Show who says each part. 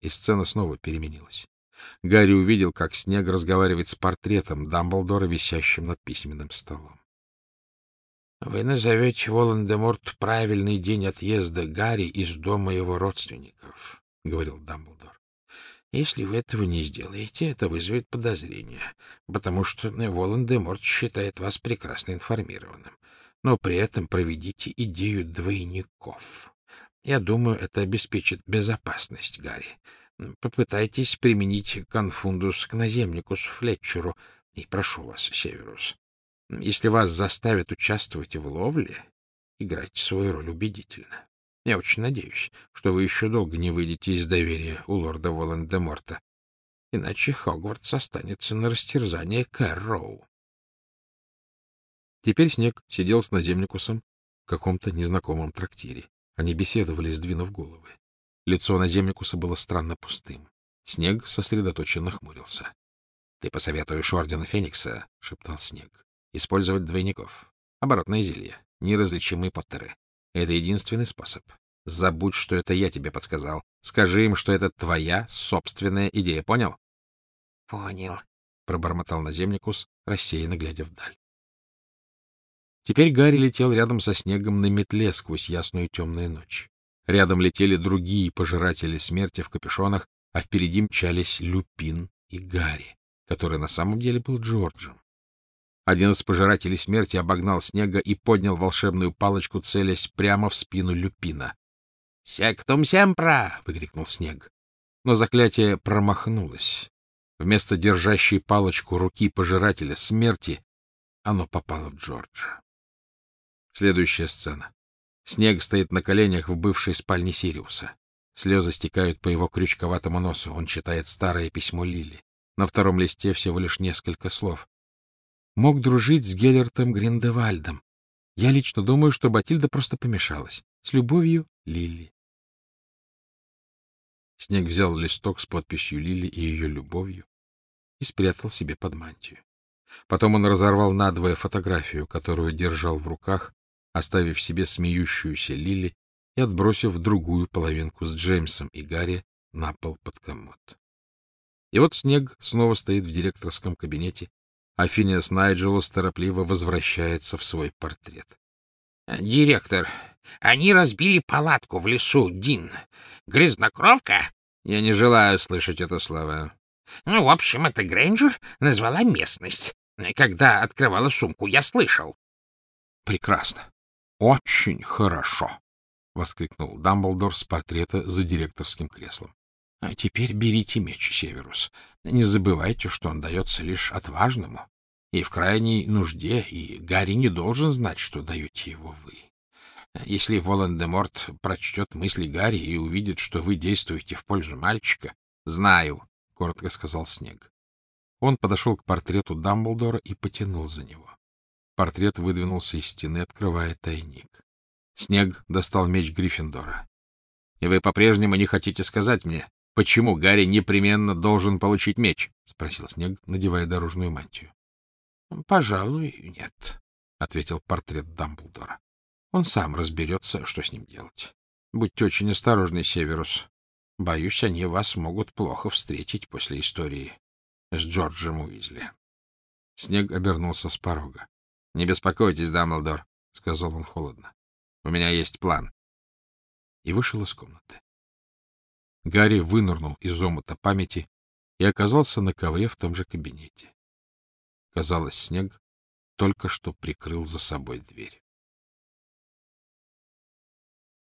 Speaker 1: и сцена снова переменилась. Гарри увидел, как Снег разговаривает с портретом Дамблдора, висящим над письменным столом. — Вы назовете Волан-де-Морт правильный день отъезда Гарри из дома его родственников, — говорил Дамблдор. — Если вы этого не сделаете, это вызовет подозрения, потому что Волан-де-Морт считает вас прекрасно информированным. Но при этом проведите идею двойников. Я думаю, это обеспечит безопасность Гарри. Попытайтесь применить конфундус к наземникусу Флетчеру, и прошу вас, Северус, если вас заставят участвовать в ловле, играйте свою роль убедительно. Я очень надеюсь, что вы еще долго не выйдете из доверия у лорда Волан-де-Морта, иначе Хогвартс останется на растерзание Кэрроу. Теперь Снег сидел с наземникусом в каком-то незнакомом трактире. Они беседовали, сдвинув головы. Лицо наземникуса было странно пустым. Снег сосредоточенно хмурился. — Ты посоветуешь Ордена Феникса, — шептал Снег, Использовать двойников. Оборотное зелье. Неразличимые поттеры. Это единственный способ. Забудь, что это я тебе подсказал. Скажи им, что это твоя собственная идея. Понял?
Speaker 2: — Понял, —
Speaker 1: пробормотал наземникус, рассеянно глядя вдаль. Теперь Гарри летел рядом со снегом на метле сквозь ясную темную ночь. Рядом летели другие пожиратели смерти в капюшонах, а впереди мчались Люпин и Гарри, который на самом деле был Джорджем. Один из пожирателей смерти обогнал снега и поднял волшебную палочку, целясь прямо в спину Люпина. «Сектум семпра!» — выкрикнул снег. Но заклятие промахнулось. Вместо держащей палочку руки пожирателя смерти оно попало в Джорджа. Следующая сцена. Снег стоит на коленях в бывшей спальне Сириуса. Слезы стекают по его крючковатому носу. Он читает старое письмо Лили. На втором листе всего лишь несколько слов мог дружить с Геллертом Гриндевальдом. Я лично думаю, что Батильда просто помешалась. С любовью, Лили. Снег взял листок с подписью Лили и ее любовью и спрятал себе под мантию. Потом он разорвал надвое фотографию, которую держал в руках, оставив себе смеющуюся Лили и отбросив другую половинку с Джеймсом и Гарри на пол под комод. И вот Снег снова стоит в директорском кабинете а Финиас Найджелус торопливо возвращается в свой портрет.
Speaker 2: — Директор, они разбили палатку в лесу, Дин. Грязнокровка?
Speaker 1: — Я не желаю слышать это слово.
Speaker 2: — Ну, в общем, это Грейнджер назвала местность. Когда открывала сумку, я слышал.
Speaker 1: — Прекрасно. Очень хорошо, — воскликнул Дамблдор с портрета за директорским креслом. А теперь берите меч, Северус. Не забывайте, что он дается лишь отважному и в крайней нужде, и Гарри не должен знать, что даете его вы. Если Волан-де-Морт прочтет мысли Гарри и увидит, что вы действуете в пользу мальчика... — Знаю, — коротко сказал Снег. Он подошел к портрету Дамблдора и потянул за него. Портрет выдвинулся из стены, открывая тайник. Снег достал меч Гриффиндора. — И вы по-прежнему не хотите сказать мне, Почему Гарри непременно должен получить меч? — спросил Снег, надевая дорожную мантию. — Пожалуй, нет, — ответил портрет Дамблдора. — Он сам разберется, что с ним делать. Будьте очень осторожны, Северус. Боюсь, они вас могут плохо встретить после истории с Джорджем Уизли. Снег обернулся с порога. — Не беспокойтесь, Дамблдор, — сказал он холодно. — У меня есть план. И вышел из комнаты. Гарри вынырнул из омута памяти и оказался на ковре в том же кабинете. Казалось, снег только что прикрыл за собой дверь.